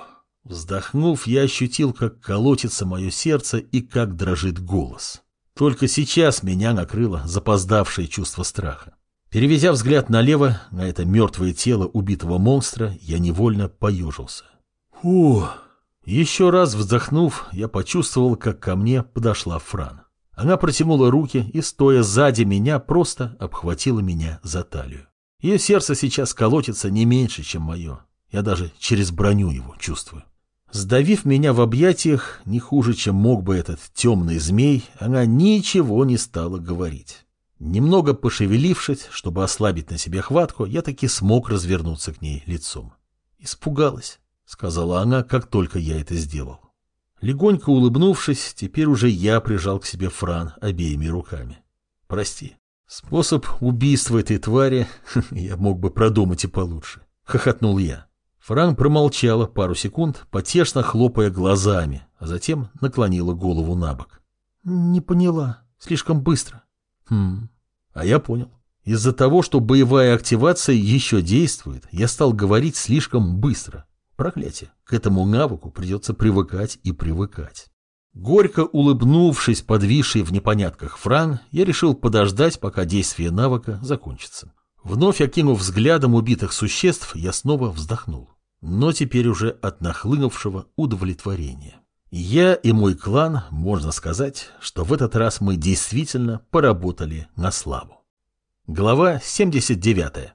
Вздохнув, я ощутил, как колотится мое сердце и как дрожит голос. Только сейчас меня накрыло запоздавшее чувство страха. Переведя взгляд налево, на это мертвое тело убитого монстра, я невольно поежился. Фух. Еще раз вздохнув, я почувствовал, как ко мне подошла Фран. Она протянула руки и, стоя сзади меня, просто обхватила меня за талию. Ее сердце сейчас колотится не меньше, чем мое. Я даже через броню его чувствую. Сдавив меня в объятиях, не хуже, чем мог бы этот темный змей, она ничего не стала говорить. Немного пошевелившись, чтобы ослабить на себе хватку, я таки смог развернуться к ней лицом. «Испугалась», — сказала она, как только я это сделал. Легонько улыбнувшись, теперь уже я прижал к себе Фран обеими руками. Прости. Способ убийства этой твари я мог бы продумать и получше. Хохотнул я. Фран промолчала пару секунд, потешно хлопая глазами, а затем наклонила голову на бок. Не поняла. Слишком быстро. Хм. А я понял. Из-за того, что боевая активация еще действует, я стал говорить слишком быстро. Проклятие. К этому навыку придется привыкать и привыкать. Горько улыбнувшись подвисшей в непонятках Фран, я решил подождать, пока действие навыка закончится. Вновь окинув взглядом убитых существ, я снова вздохнул. Но теперь уже от нахлынувшего удовлетворения. Я и мой клан, можно сказать, что в этот раз мы действительно поработали на славу. Глава 79.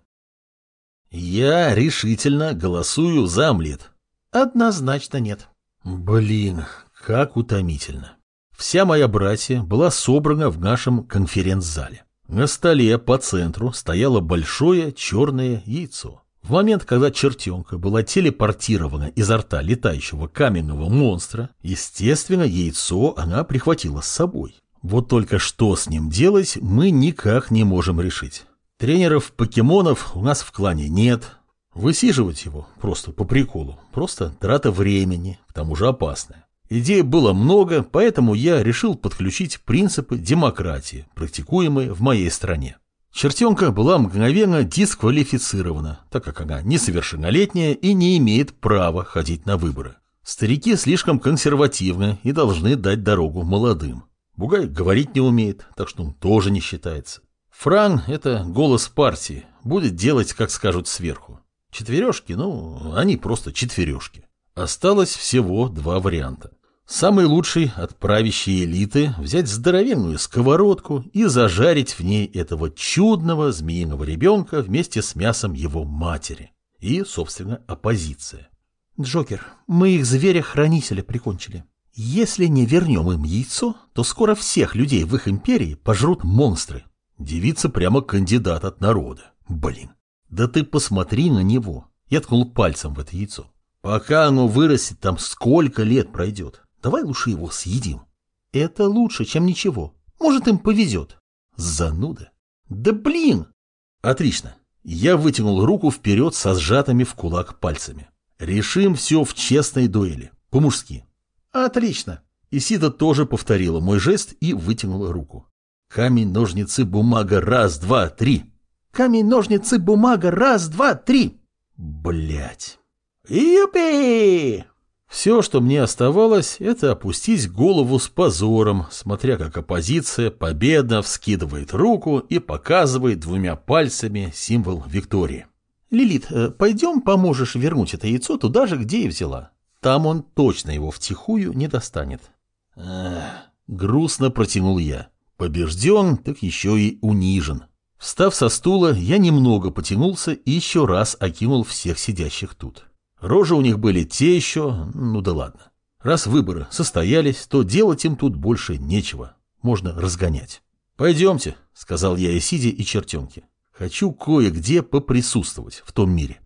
Я решительно голосую за омлет. Однозначно нет. Блин, как утомительно. Вся моя братья была собрана в нашем конференц-зале. На столе по центру стояло большое черное яйцо. В момент, когда чертенка была телепортирована изо рта летающего каменного монстра, естественно, яйцо она прихватила с собой. Вот только что с ним делать, мы никак не можем решить. Тренеров покемонов у нас в клане нет. Высиживать его просто по приколу, просто трата времени, к тому же опасная. Идей было много, поэтому я решил подключить принципы демократии, практикуемые в моей стране. Чертенка была мгновенно дисквалифицирована, так как она несовершеннолетняя и не имеет права ходить на выборы. Старики слишком консервативны и должны дать дорогу молодым. Бугай говорить не умеет, так что он тоже не считается. Фран — это голос партии, будет делать, как скажут сверху. Четвережки, ну, они просто четвережки. Осталось всего два варианта. Самый лучший от правящей элиты взять здоровенную сковородку и зажарить в ней этого чудного змеиного ребенка вместе с мясом его матери. И, собственно, оппозиция. Джокер, мы их зверя-хранителя прикончили. Если не вернем им яйцо, то скоро всех людей в их империи пожрут монстры. Девица прямо кандидат от народа. Блин. Да ты посмотри на него. Я ткнул пальцем в это яйцо. Пока оно вырастет, там сколько лет пройдет. Давай лучше его съедим. Это лучше, чем ничего. Может, им повезет. Зануда. Да блин! Отлично. Я вытянул руку вперед со сжатыми в кулак пальцами. Решим все в честной дуэли. По-мужски. Отлично. Исида тоже повторила мой жест и вытянула руку. Камень, ножницы, бумага, раз, два, три. Камень, ножницы, бумага, раз, два, три. Блять. Юпи! Все, что мне оставалось, это опустить голову с позором, смотря как оппозиция победно вскидывает руку и показывает двумя пальцами символ Виктории. Лилит, э, пойдем поможешь вернуть это яйцо туда же, где и взяла. Там он точно его втихую не достанет. Эх, грустно протянул я. Побежден, так еще и унижен. Встав со стула, я немного потянулся и еще раз окинул всех сидящих тут. Рожи у них были те еще, ну да ладно. Раз выборы состоялись, то делать им тут больше нечего. Можно разгонять. «Пойдемте», — сказал я и сидя и чертенке. «Хочу кое-где поприсутствовать в том мире».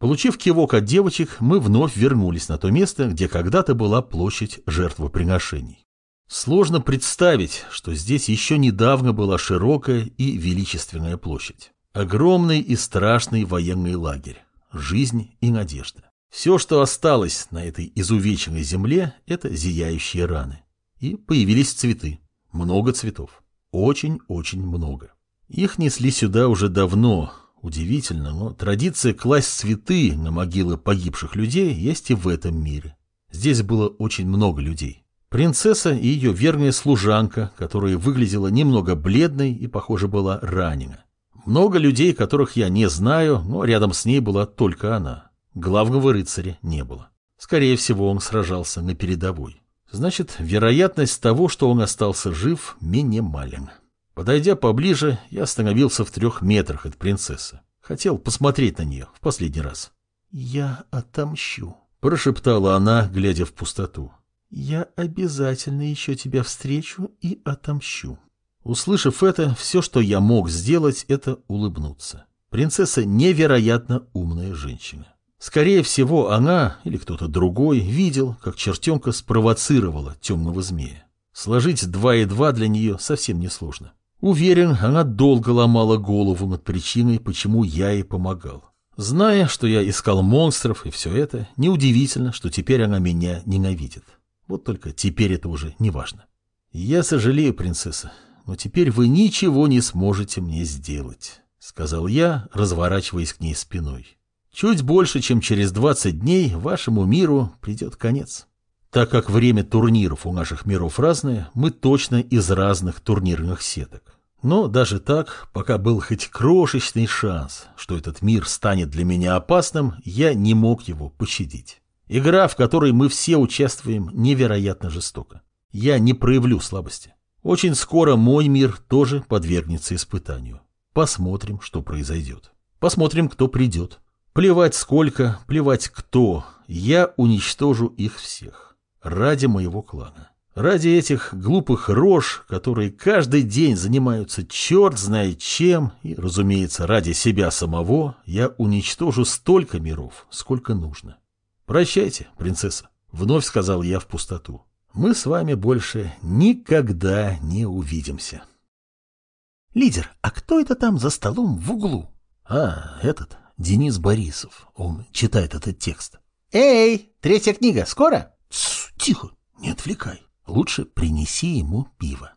Получив кивок от девочек, мы вновь вернулись на то место, где когда-то была площадь жертвоприношений. Сложно представить, что здесь еще недавно была широкая и величественная площадь. Огромный и страшный военный лагерь. Жизнь и надежда. Все, что осталось на этой изувеченной земле, это зияющие раны. И появились цветы. Много цветов. Очень-очень много. Их несли сюда уже давно. Удивительно, но традиция класть цветы на могилы погибших людей есть и в этом мире. Здесь было очень много людей. Принцесса и ее верная служанка, которая выглядела немного бледной и, похоже, была ранена. Много людей, которых я не знаю, но рядом с ней была только она. Главного рыцаря не было. Скорее всего, он сражался на передовой. Значит, вероятность того, что он остался жив, минимален. Подойдя поближе, я остановился в трех метрах от принцессы. Хотел посмотреть на нее в последний раз. «Я отомщу», — прошептала она, глядя в пустоту. «Я обязательно еще тебя встречу и отомщу». Услышав это, все, что я мог сделать, это улыбнуться. Принцесса невероятно умная женщина. Скорее всего, она или кто-то другой видел, как чертенка спровоцировала темного змея. Сложить два и два для нее совсем несложно. Уверен, она долго ломала голову над причиной, почему я ей помогал. Зная, что я искал монстров и все это, неудивительно, что теперь она меня ненавидит. Вот только теперь это уже не важно. Я сожалею, принцесса, но теперь вы ничего не сможете мне сделать, сказал я, разворачиваясь к ней спиной. Чуть больше, чем через 20 дней, вашему миру придет конец. Так как время турниров у наших миров разное, мы точно из разных турнирных сеток. Но даже так, пока был хоть крошечный шанс, что этот мир станет для меня опасным, я не мог его пощадить. Игра, в которой мы все участвуем, невероятно жестока. Я не проявлю слабости. Очень скоро мой мир тоже подвергнется испытанию. Посмотрим, что произойдет. Посмотрим, кто придет. Плевать сколько, плевать кто, я уничтожу их всех. Ради моего клана. Ради этих глупых рож, которые каждый день занимаются черт знает чем, и, разумеется, ради себя самого, я уничтожу столько миров, сколько нужно. Прощайте, принцесса, вновь сказал я в пустоту. Мы с вами больше никогда не увидимся. Лидер, а кто это там за столом в углу? А, этот, Денис Борисов. Он читает этот текст. «Эй, третья книга, скоро?» Тихо, не отвлекай. Лучше принеси ему пиво.